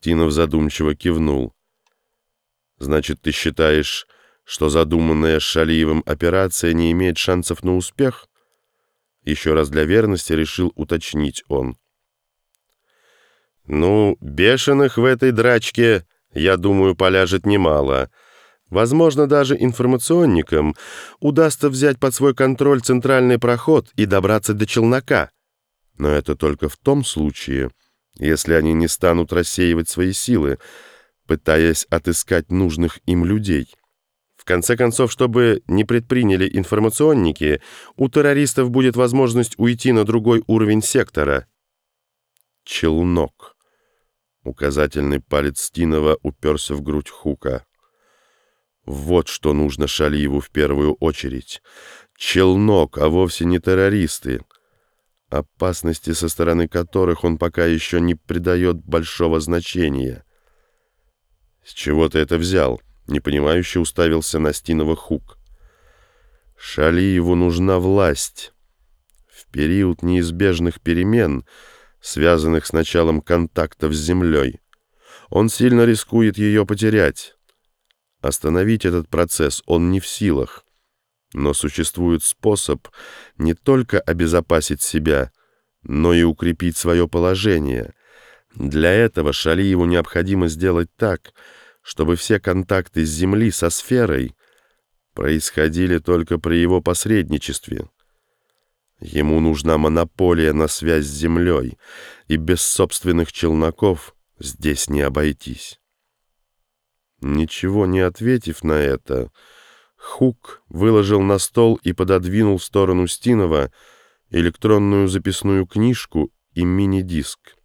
Стинов задумчиво кивнул. «Значит, ты считаешь, что задуманная Шалиевым операция не имеет шансов на успех?» Еще раз для верности решил уточнить он. «Ну, бешеных в этой драчке, я думаю, поляжет немало. Возможно, даже информационникам удастся взять под свой контроль центральный проход и добраться до челнока. Но это только в том случае, если они не станут рассеивать свои силы, пытаясь отыскать нужных им людей. В конце концов, чтобы не предприняли информационники, у террористов будет возможность уйти на другой уровень сектора. Челнок. Указательный палец Стинова уперся в грудь Хука. Вот что нужно Шалиеву в первую очередь. Челнок, а вовсе не террористы опасности со стороны которых он пока еще не придает большого значения. «С чего ты это взял?» — непонимающе уставился на Стинова Хук. «Шалиеву нужна власть. В период неизбежных перемен, связанных с началом контактов с землей, он сильно рискует ее потерять. Остановить этот процесс он не в силах». Но существует способ не только обезопасить себя, но и укрепить свое положение. Для этого Шалиеву необходимо сделать так, чтобы все контакты с Земли со сферой происходили только при его посредничестве. Ему нужна монополия на связь с Землей, и без собственных челноков здесь не обойтись. Ничего не ответив на это, Хук выложил на стол и пододвинул в сторону Стинова электронную записную книжку и мини-диск.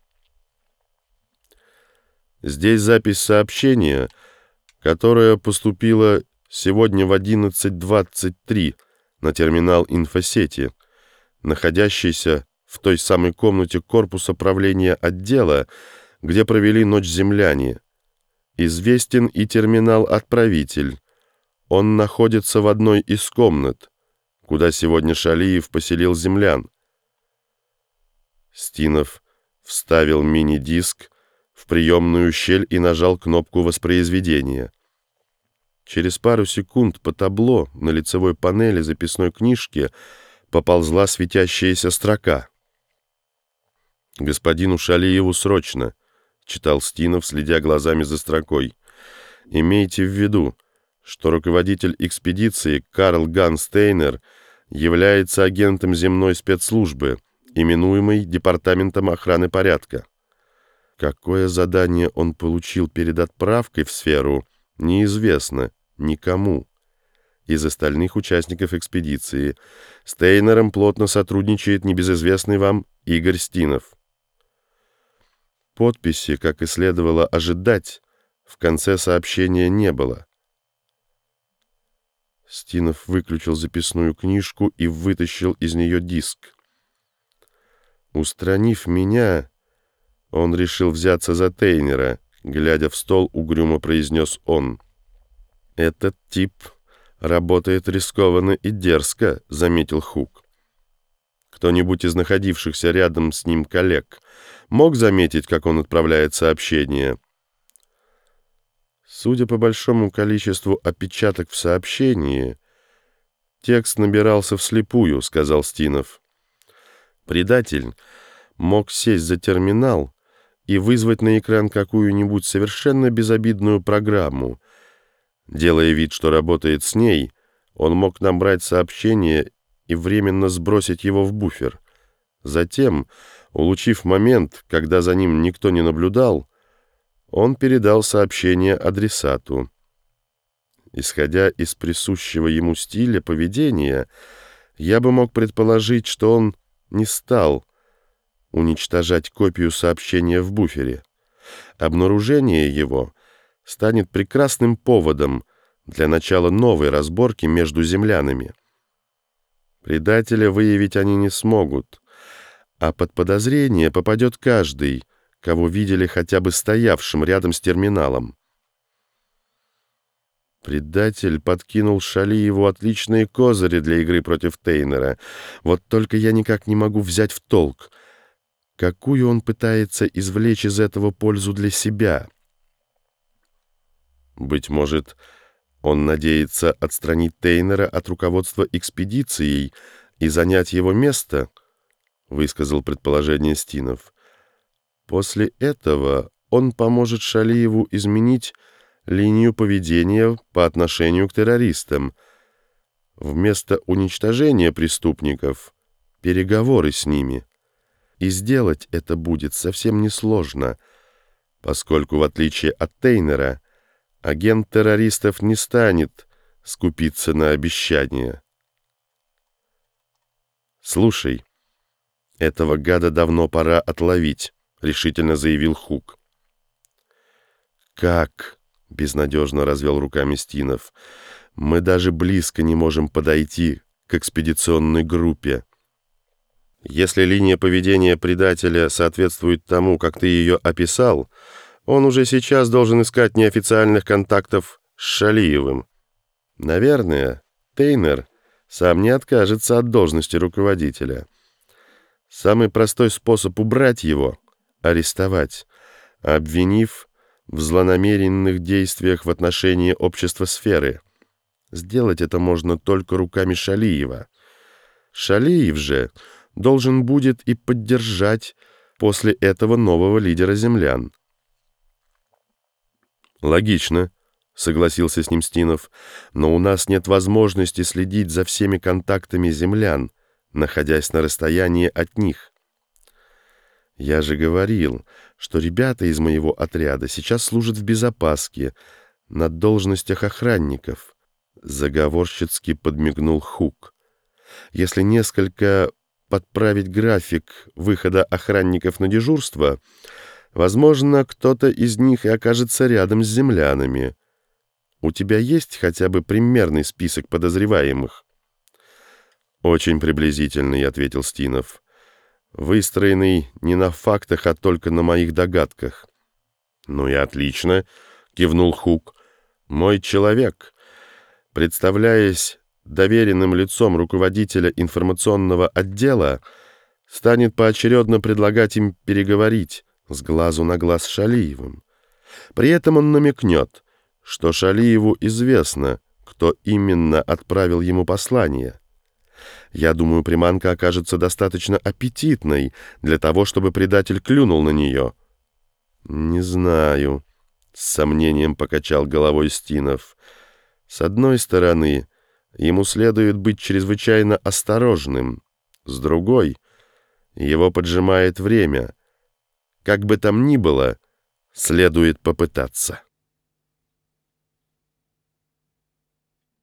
Здесь запись сообщения, которое поступило сегодня в 11.23 на терминал инфосети, находящийся в той самой комнате корпуса правления отдела, где провели ночь земляне. Известен и терминал-отправитель, он находится в одной из комнат, куда сегодня Шалиев поселил землян. Стинов вставил мини-диск в приемную щель и нажал кнопку воспроизведения. Через пару секунд по табло на лицевой панели записной книжки поползла светящаяся строка. «Господину Шалиеву срочно», — читал Стинов, следя глазами за строкой. «Имейте в виду, что руководитель экспедиции Карл Ганстейнер является агентом земной спецслужбы, именуемой Департаментом охраны порядка. Какое задание он получил перед отправкой в сферу, неизвестно никому. Из остальных участников экспедиции с Тейнером плотно сотрудничает небезызвестный вам Игорь Стинов. Подписи, как и следовало ожидать, в конце сообщения не было. Стинов выключил записную книжку и вытащил из нее диск. Устранив меня, он решил взяться за Тейнера, глядя в стол, угрюмо произнес он. «Этот тип работает рискованно и дерзко», — заметил Хук. Кто-нибудь из находившихся рядом с ним коллег мог заметить, как он отправляет сообщение? Судя по большому количеству опечаток в сообщении, текст набирался вслепую, сказал Стинов. Предатель мог сесть за терминал и вызвать на экран какую-нибудь совершенно безобидную программу. Делая вид, что работает с ней, он мог набрать сообщение и временно сбросить его в буфер. Затем, улучив момент, когда за ним никто не наблюдал, он передал сообщение адресату. Исходя из присущего ему стиля поведения, я бы мог предположить, что он не стал уничтожать копию сообщения в буфере. Обнаружение его станет прекрасным поводом для начала новой разборки между землянами. Предателя выявить они не смогут, а под подозрение попадет каждый — кого видели хотя бы стоявшим рядом с терминалом. Предатель подкинул Шалиеву отличные козыри для игры против Тейнера. Вот только я никак не могу взять в толк, какую он пытается извлечь из этого пользу для себя. Быть может, он надеется отстранить Тейнера от руководства экспедицией и занять его место, высказал предположение Стинов. После этого он поможет Шалиеву изменить линию поведения по отношению к террористам. Вместо уничтожения преступников — переговоры с ними. И сделать это будет совсем несложно, поскольку, в отличие от Тейнера, агент террористов не станет скупиться на обещания. «Слушай, этого гада давно пора отловить», — решительно заявил Хук. «Как?» — безнадежно развел руками Стинов. «Мы даже близко не можем подойти к экспедиционной группе». Если линия поведения предателя соответствует тому, как ты ее описал, он уже сейчас должен искать неофициальных контактов с Шалиевым. Наверное, Тейнер сам не откажется от должности руководителя. Самый простой способ убрать его — арестовать, обвинив в злонамеренных действиях в отношении общества сферы. Сделать это можно только руками Шалиева. Шалиев же должен будет и поддержать после этого нового лидера землян. «Логично», — согласился с ним Стинов, «но у нас нет возможности следить за всеми контактами землян, находясь на расстоянии от них». «Я же говорил, что ребята из моего отряда сейчас служат в безопаске, на должностях охранников», — заговорщицки подмигнул Хук. «Если несколько подправить график выхода охранников на дежурство, возможно, кто-то из них и окажется рядом с землянами. У тебя есть хотя бы примерный список подозреваемых?» «Очень приблизительный», — ответил Стинов выстроенный не на фактах, а только на моих догадках. «Ну и отлично», — кивнул Хук. «Мой человек, представляясь доверенным лицом руководителя информационного отдела, станет поочередно предлагать им переговорить с глазу на глаз Шалиевым. При этом он намекнет, что Шалиеву известно, кто именно отправил ему послание — я думаю, приманка окажется достаточно аппетитной для того, чтобы предатель клюнул на нее. Не знаю, с сомнением покачал головой Стинов. С одной стороны, ему следует быть чрезвычайно осторожным. С другой, его поджимает время. Как бы там ни было, следует попытаться.